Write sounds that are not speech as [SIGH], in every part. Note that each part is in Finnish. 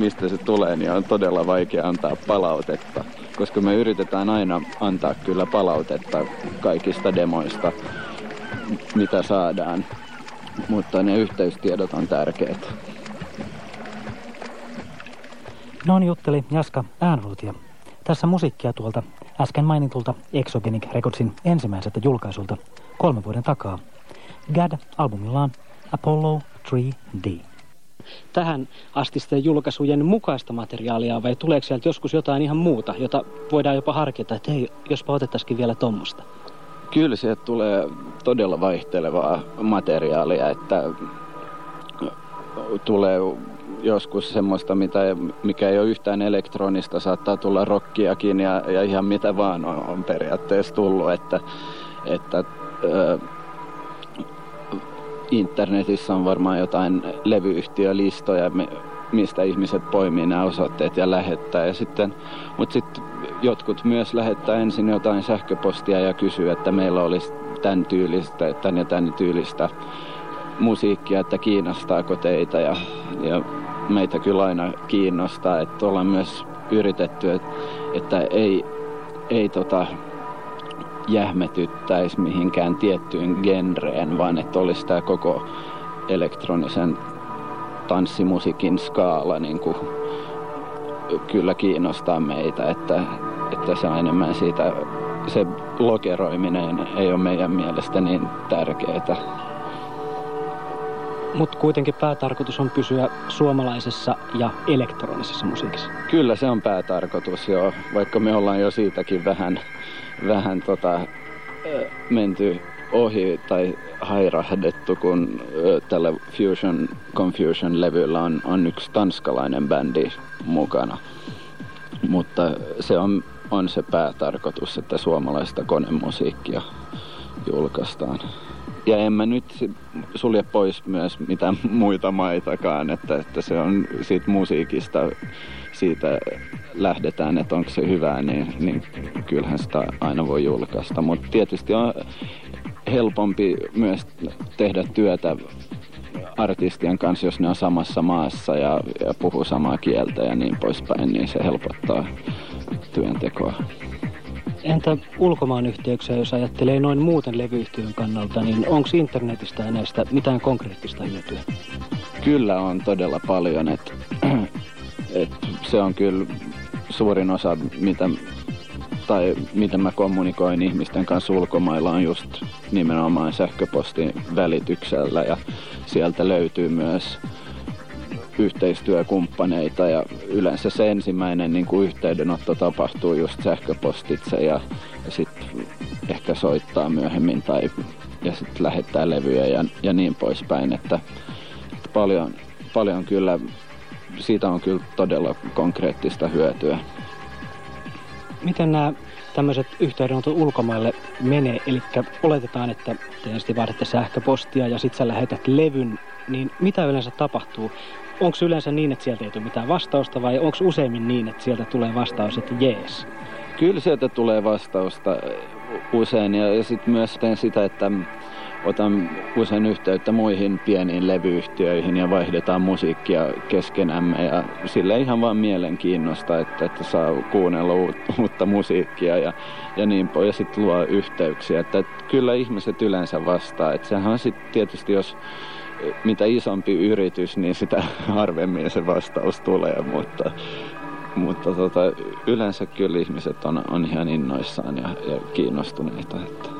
mistä se tulee, niin on todella vaikea antaa palautetta. Koska me yritetään aina antaa kyllä palautetta kaikista demoista, mitä saadaan. Mutta ne yhteystiedot on tärkeät. Noin jutteli Jaska Äänruutia. Tässä musiikkia tuolta äsken mainitulta Exogenic Recordsin ensimmäiseltä julkaisulta kolme vuoden takaa. GAD albumillaan Apollo 3D. Tähän astisten julkaisujen mukaista materiaalia vai tuleeko sieltä joskus jotain ihan muuta, jota voidaan jopa harkita, että hei, jospa otettaisikin vielä tuommoista? Kyllä sieltä tulee todella vaihtelevaa materiaalia, että tulee joskus semmoista, mitä, mikä ei ole yhtään elektronista, saattaa tulla rockiakin ja, ja ihan mitä vaan on, on periaatteessa tullut, että, että internetissä on varmaan jotain levyyhtiölistoja, mistä ihmiset poimii nämä osoitteet ja lähettää. Ja sitten, mutta sitten jotkut myös lähettää ensin jotain sähköpostia ja kysyy, että meillä olisi tämän tyylistä, tämän ja tämän tyylistä musiikkia, että kiinnostaako teitä. Ja, ja meitä kyllä aina kiinnostaa, että ollaan myös yritetty, että, että ei, ei tota, jähmetyttäisi mihinkään tiettyyn genreen, vaan että olisi tämä koko elektronisen tanssimusiikin skaala niin kuin, kyllä kiinnostaa meitä, että, että se on enemmän siitä, se lokeroiminen ei ole meidän mielestä niin tärkeää. Mutta kuitenkin päätarkoitus on pysyä suomalaisessa ja elektronisessa musiikissa. Kyllä se on päätarkoitus, joo. Vaikka me ollaan jo siitäkin vähän, vähän tota, menty ohi tai hairahdettu, kun tällä Fusion Confusion-levyllä on, on yksi tanskalainen bändi mukana. Mutta se on, on se päätarkoitus, että suomalaista konemusiikkia julkaistaan ja en mä nyt sulje pois myös mitään [LAUGHS] muita maitakaan, että, että se on siitä musiikista, siitä lähdetään, että onko se hyvää, niin, niin kyllähän sitä aina voi julkaista. Mutta tietysti on helpompi myös tehdä työtä artistien kanssa, jos ne on samassa maassa ja, ja puhuu samaa kieltä ja niin poispäin, niin se helpottaa työntekoa. Entä ulkomaan yhteyksiä, jos ajattelee noin muuten levyyhtiön kannalta, niin onko internetistä ja näistä mitään konkreettista hyötyä? Kyllä on todella paljon, että [CLEARS THROAT] et se on kyllä suurin osa, mitä, tai miten mä kommunikoin ihmisten kanssa ulkomailla on just nimenomaan sähköpostin välityksellä. Ja sieltä löytyy myös yhteistyökumppaneita. Ja yleensä se ensimmäinen niin kuin yhteydenotto tapahtuu just sähköpostitse ja, ja sitten ehkä soittaa myöhemmin tai ja sitten lähettää levyjä ja, ja niin poispäin, että, että paljon, paljon kyllä, siitä on kyllä todella konkreettista hyötyä. Miten nämä tämmöiset yhteydenotot ulkomaille menee? Eli oletetaan, että tietysti vaaditte sähköpostia ja sitten sä lähetät levyn, niin mitä yleensä tapahtuu? onko yleensä niin, että sieltä ei tule mitään vastausta vai onko useimmin niin, että sieltä tulee vastaus, että jees? Kyllä sieltä tulee vastausta usein ja, ja sitten myös teen sitä, että otan usein yhteyttä muihin pieniin levyyhtiöihin ja vaihdetaan musiikkia keskenämme ja sille ihan vaan mielenkiinnosta, että, että saa kuunnella uutta musiikkia ja, ja niin pois ja sitten luo yhteyksiä. Että, että kyllä ihmiset yleensä vastaa. Että sehän on sitten tietysti, jos mitä isompi yritys, niin sitä [LAUGHS] harvemmin se vastaus tulee, mutta, mutta tota, yleensä kyllä ihmiset on, on ihan innoissaan ja, ja kiinnostuneita. Että.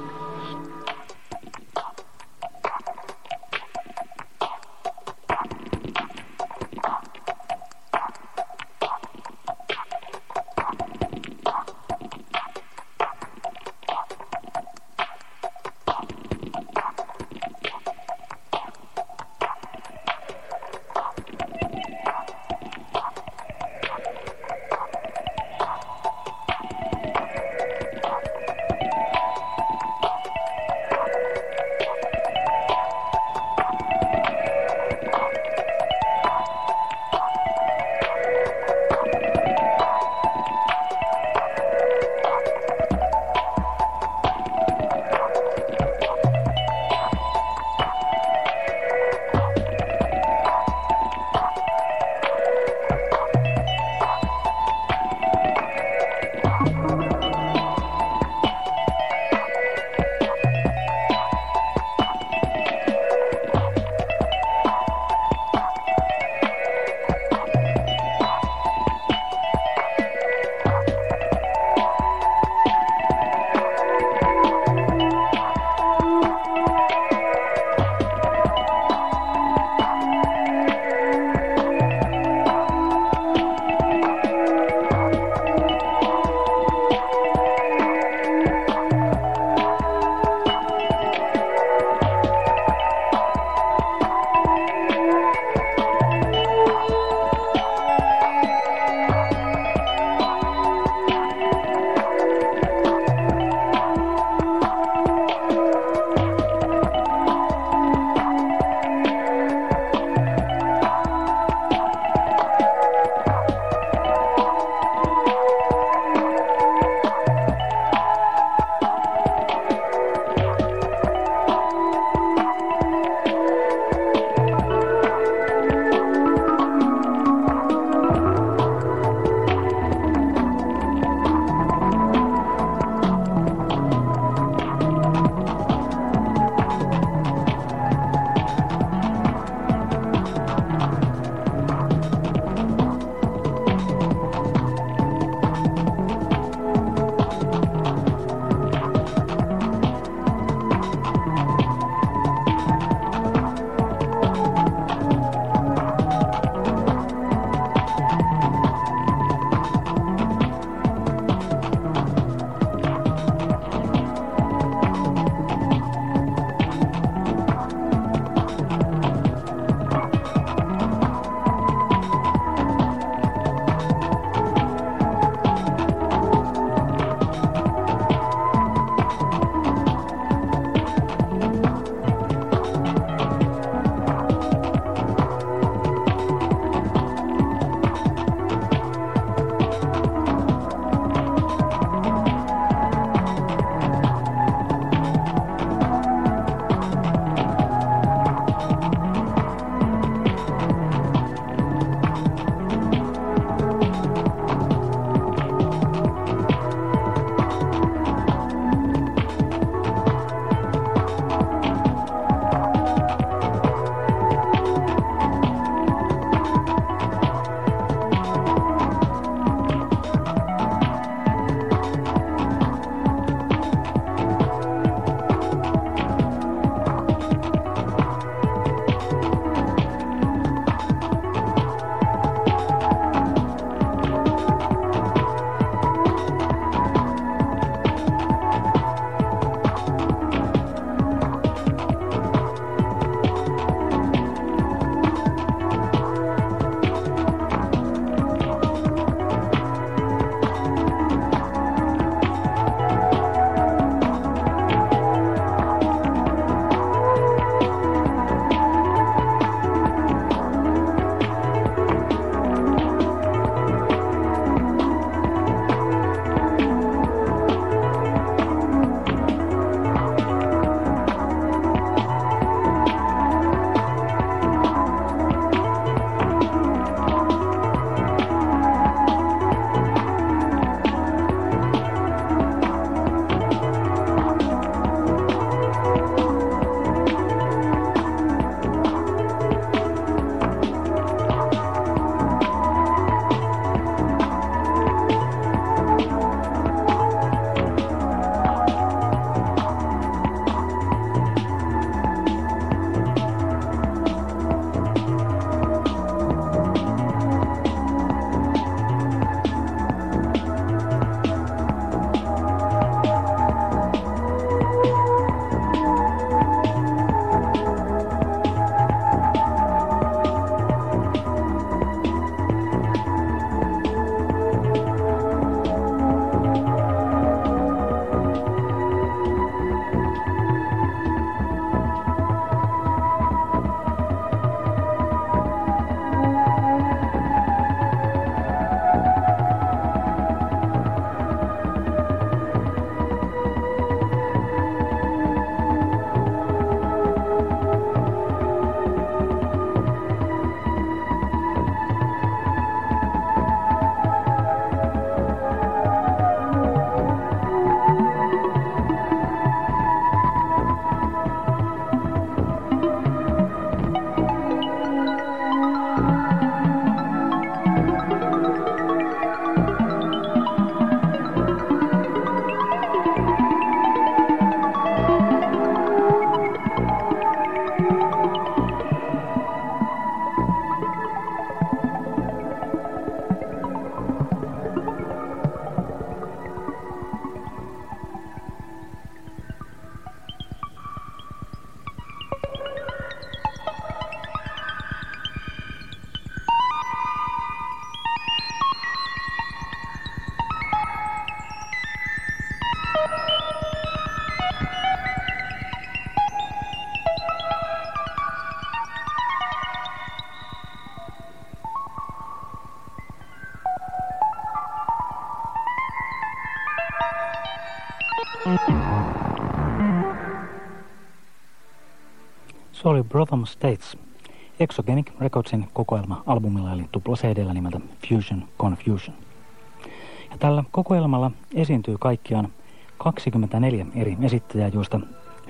Se oli Brotham States, Exogenic Recordsin kokoelma albumilla eli tupla cd nimeltä Fusion Confusion. Ja tällä kokoelmalla esiintyy kaikkiaan 24 eri esittäjää, joista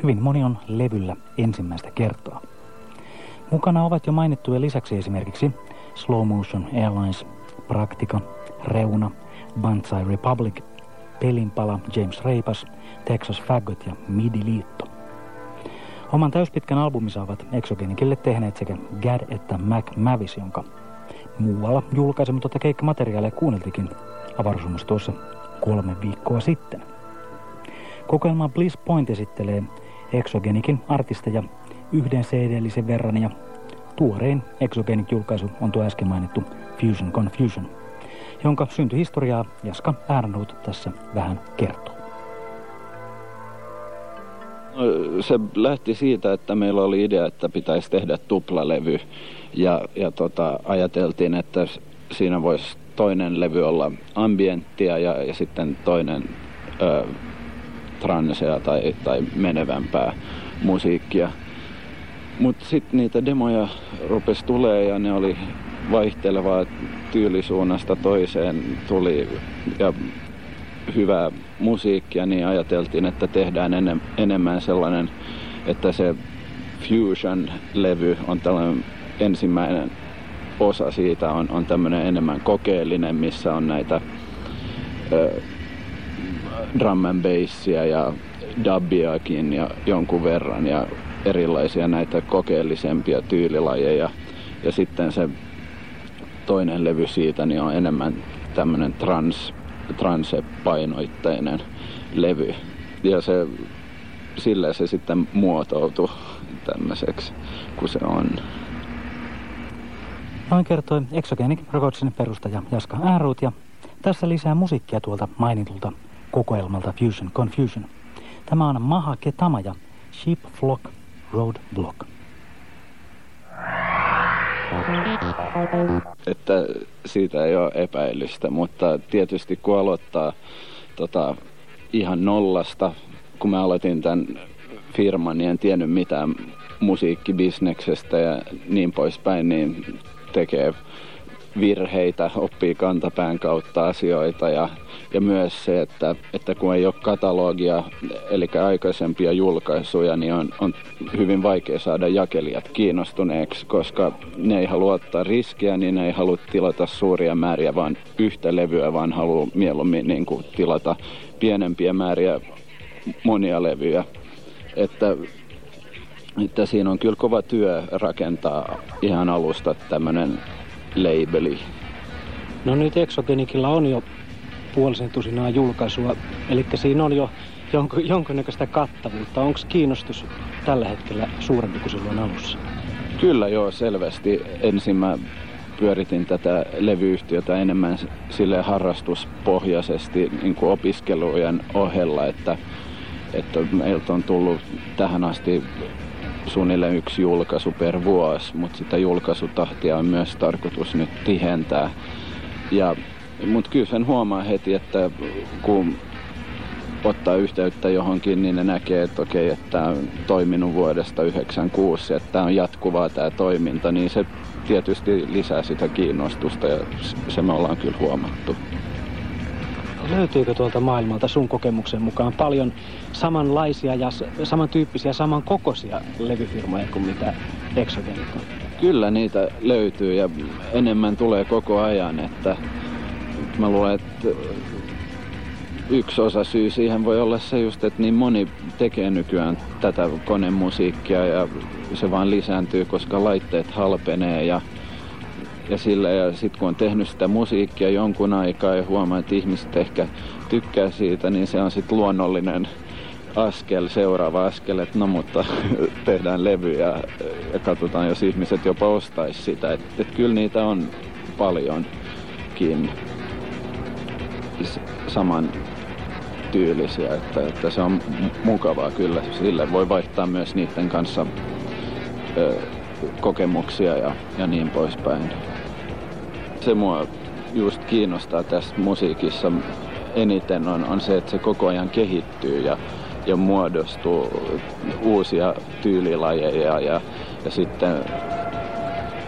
hyvin moni on levyllä ensimmäistä kertaa. Mukana ovat jo mainittuja lisäksi esimerkiksi Slow Motion Airlines, Praktika, Reuna, Banzai Republic, Pelinpala, James Reipas, Texas Faggot ja Midi-liitto. Oman täyspitkän albuminsa ovat Exogenikille tehneet sekä Gad että Mac Mavis, jonka muualla julkaisematonta keikkamateriaalia kuunneltikin avaruusomus tuossa kolme viikkoa sitten. Kokoelma Bliss Point esittelee Exogenikin artisteja yhden cd verran ja tuorein Exogenic-julkaisu on tuo äsken mainittu Fusion Confusion, jonka syntyhistoriaa Jaska Ärnut tässä vähän kertoo. Se lähti siitä, että meillä oli idea, että pitäisi tehdä tuplalevy ja, ja tota, ajateltiin, että siinä voisi toinen levy olla ambienttia ja, ja sitten toinen ö, transea tai, tai menevämpää musiikkia. Mutta sitten niitä demoja rupesi tulee ja ne oli vaihtelevaa tyylisuunnasta toiseen tuli ja hyvää musiikkia, niin ajateltiin, että tehdään enem, enemmän sellainen, että se Fusion-levy on tällainen ensimmäinen osa siitä on, on tämmöinen enemmän kokeellinen, missä on näitä ö, drum and bassia ja dubbiakin ja jonkun verran ja erilaisia näitä kokeellisempia tyylilajeja. Ja sitten se toinen levy siitä niin on enemmän tämmöinen trans, transepainoitteinen levy. Ja se, sillä se sitten muotoutui tämmöiseksi kuin se on. Noin kertoi Exogenic Recordsin perustaja Jaska Ääruut ja tässä lisää musiikkia tuolta mainitulta kokoelmalta Fusion Confusion. Tämä on Maha Ketama ja Sheep Flock Road Block. Että siitä ei ole epäilystä, mutta tietysti kun aloittaa tota, ihan nollasta, kun mä aloitin tämän firman, niin en tiennyt mitään musiikkibisneksestä ja niin poispäin, niin tekee virheitä, oppii kantapään kautta asioita ja, ja myös se, että, että kun ei ole katalogia, eli aikaisempia julkaisuja, niin on, on hyvin vaikea saada jakelijat kiinnostuneeksi, koska ne ei halua ottaa riskiä, niin ne ei halua tilata suuria määriä, vaan yhtä levyä, vaan haluaa mieluummin niin kuin tilata pienempiä määriä monia levyjä. Että että siinä on kyllä kova työ rakentaa ihan alusta tämmöinen labeli. No nyt Exogenikilla on jo puolisen tusinaa julkaisua, eli siinä on jo jonkun, jonkunnäköistä kattavuutta. Onko kiinnostus tällä hetkellä suurempi kuin silloin alussa? Kyllä joo, selvästi. Ensin mä pyöritin tätä levyyhtiötä enemmän sille harrastuspohjaisesti niin kuin opiskelujen ohella, että, että meiltä on tullut tähän asti suunnilleen yksi julkaisu per vuosi, mutta sitä julkaisutahtia on myös tarkoitus nyt tihentää. Ja, mutta kyllä sen huomaa heti, että kun ottaa yhteyttä johonkin, niin ne näkee, että okei, että tämä on toiminut vuodesta 96, että tämä on jatkuvaa tämä toiminta, niin se tietysti lisää sitä kiinnostusta ja se me ollaan kyllä huomattu. Löytyykö tuolta maailmalta sun kokemuksen mukaan paljon samanlaisia ja samantyyppisiä, samankokoisia levyfirmoja kuin mitä Exogenik on? Kyllä niitä löytyy ja enemmän tulee koko ajan, että mä luulen, että yksi osa syy siihen voi olla se just, että niin moni tekee nykyään tätä konemusiikkia ja se vaan lisääntyy, koska laitteet halpenee ja ja sillä ja sitten kun on tehnyt sitä musiikkia jonkun aikaa ja huomaa, että ihmiset ehkä tykkää siitä, niin se on sitten luonnollinen askel, seuraava askel, että no mutta [LAUGHS] tehdään levyjä ja, ja katsotaan, jos ihmiset jopa ostaisi sitä. Että et kyllä niitä on paljonkin saman tyylisiä, että, että se on mukavaa kyllä. Sille voi vaihtaa myös niiden kanssa ö, kokemuksia ja, ja niin poispäin. Se mua just kiinnostaa tässä musiikissa, eniten on, on se, että se koko ajan kehittyy ja, ja muodostuu uusia tyylilajeja ja, ja sitten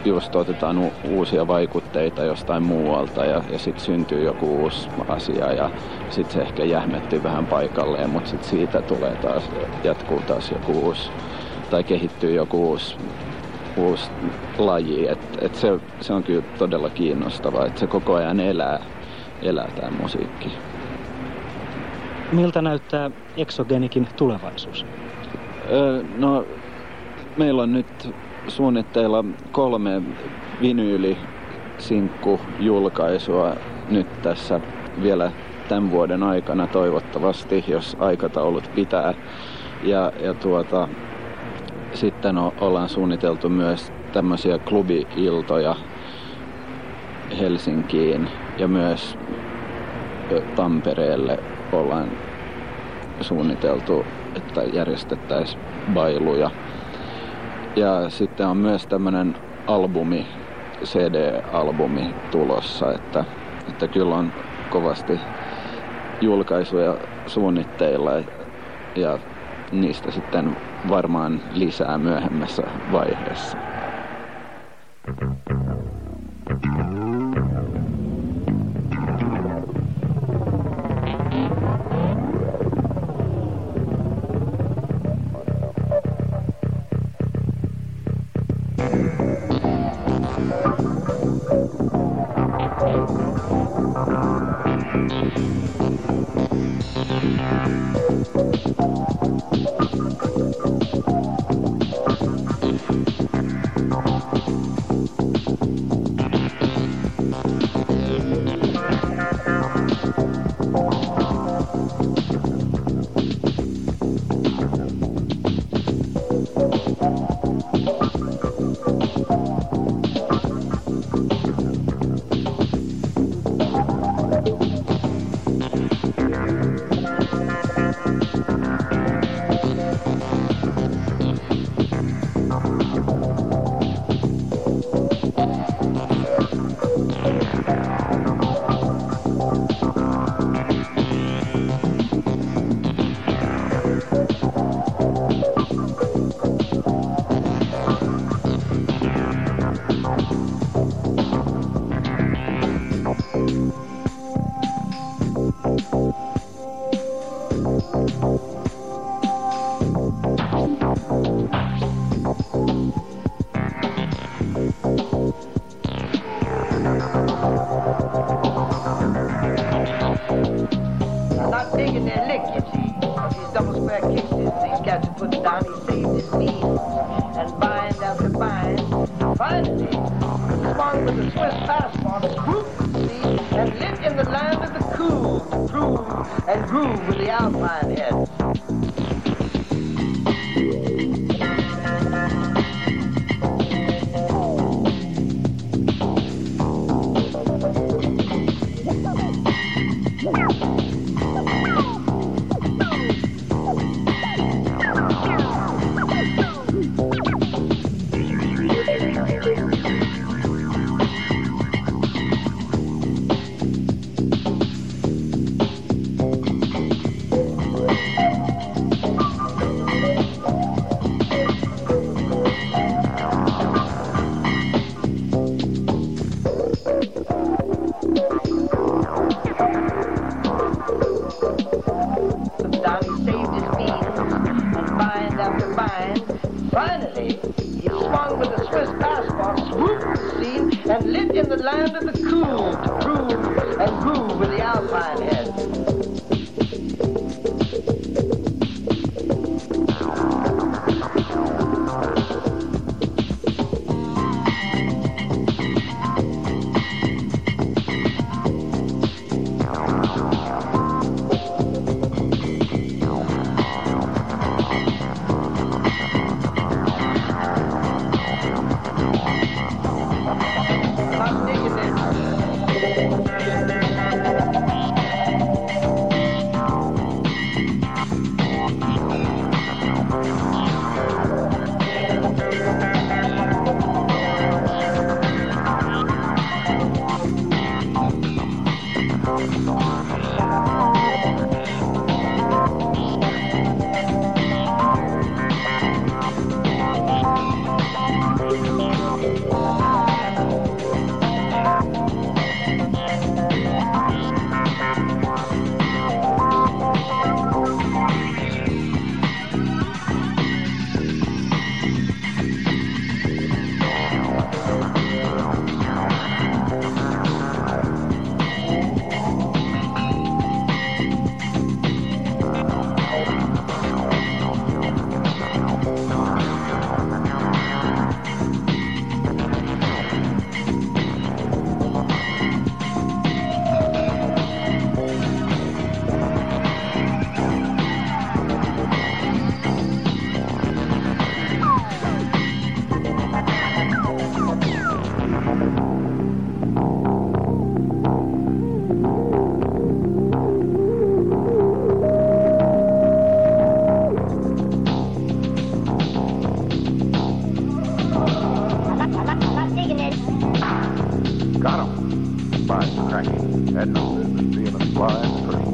just otetaan u- uusia vaikutteita jostain muualta ja, ja sitten syntyy joku uusi asia ja sitten se ehkä jähmettyy vähän paikalleen, mutta sitten siitä tulee taas, jatkuu taas joku uusi tai kehittyy joku uusi, uusi laji. Et, et se, se on kyllä todella kiinnostavaa, että se koko ajan elää, elää tämä musiikki. Miltä näyttää Exogenikin tulevaisuus? Öö, no, meillä on nyt suunnitteilla kolme vinyyli-sinkku-julkaisua nyt tässä vielä tämän vuoden aikana toivottavasti, jos aikataulut pitää. Ja, ja tuota, sitten o, ollaan suunniteltu myös tämmöisiä klubi-iltoja Helsinkiin ja myös Tampereelle ollaan suunniteltu, että järjestettäisiin bailuja. Ja sitten on myös tämmöinen albumi, CD-albumi tulossa, että, että kyllä on kovasti julkaisuja suunnitteilla ja niistä sitten varmaan lisää myöhemmässä vaiheessa. Groove, groove, and groove with the alpine head. spine cracking, had no business being a blind person.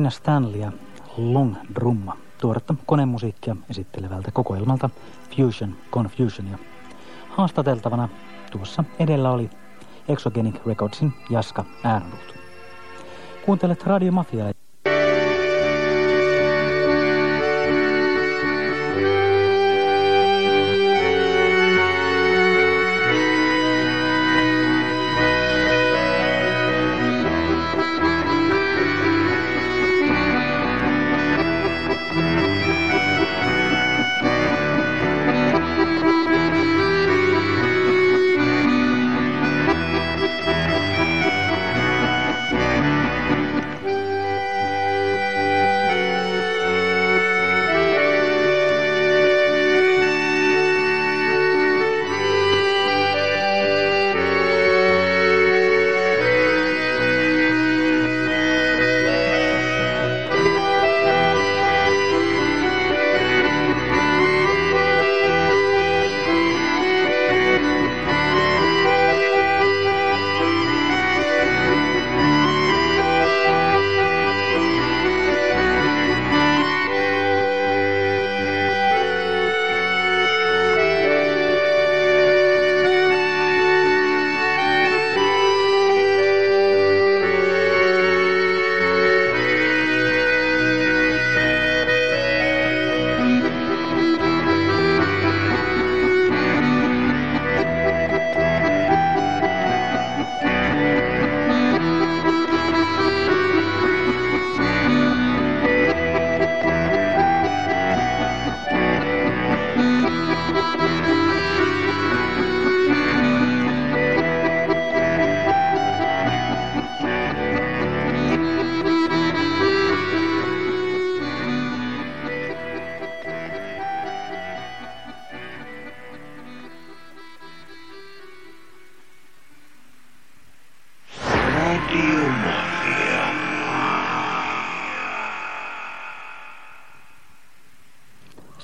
Siinä Stanleya Long Drumma, tuoretta konemusiikkia esittelevältä kokoelmalta Fusion Confusionia. Haastateltavana tuossa edellä oli Exogenic Recordsin Jaska Ernrut. Kuuntelet Radio Mafiaa.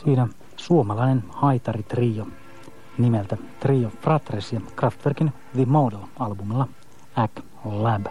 Siinä suomalainen haitaritrio nimeltä Trio Fratres ja Kraftwerkin The Model-albumilla Ack Lab.